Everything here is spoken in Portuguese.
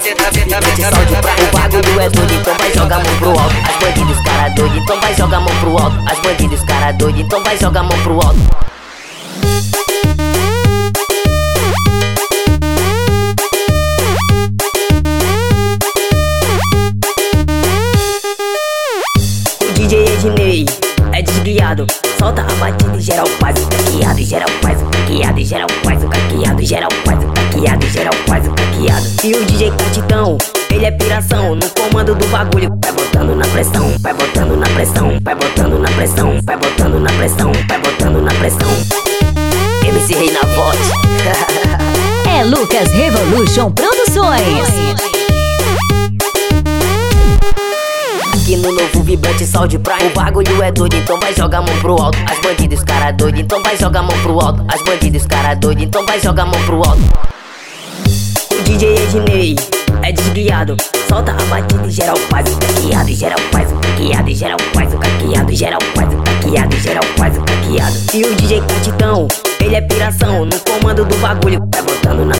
salve pra o bagulho é doido, então vai jogar a mão pro alto. As bandidos cara doido, então vai jogar a mão pro alto. As bandidos cara doido, então vai jogar a mão pro alto. DJ Ednei é desviado, solta a batida e geral faz o caqueado, geral faz o caqueado, geral faz o caqueado, geral faz o caqueado, e geral faz o caqueado. E o DJ Catitão, ele é piração, no comando do bagulho, vai botando na pressão, vai botando na pressão, vai botando na pressão, vai botando na pressão, vai botando na pressão. MC Rei na voz. É Lucas Revolution Produções. Aqui no novo vibrante Saúde Prime O bagulho é doido, então vai jogar a mão pro alto As bandidos cara doido, então vai jogar a mão pro alto As bandidos cara doido, então vai jogar a mão pro alto Ednei é desviado. Solta a batida e geral faz o caqueado geral faz o caqueado, geral faz o caqueado geral faz o caqueado, geral faz o caqueado. E o DJ Catitão, ele é piração No comando do bagulho, vai botando na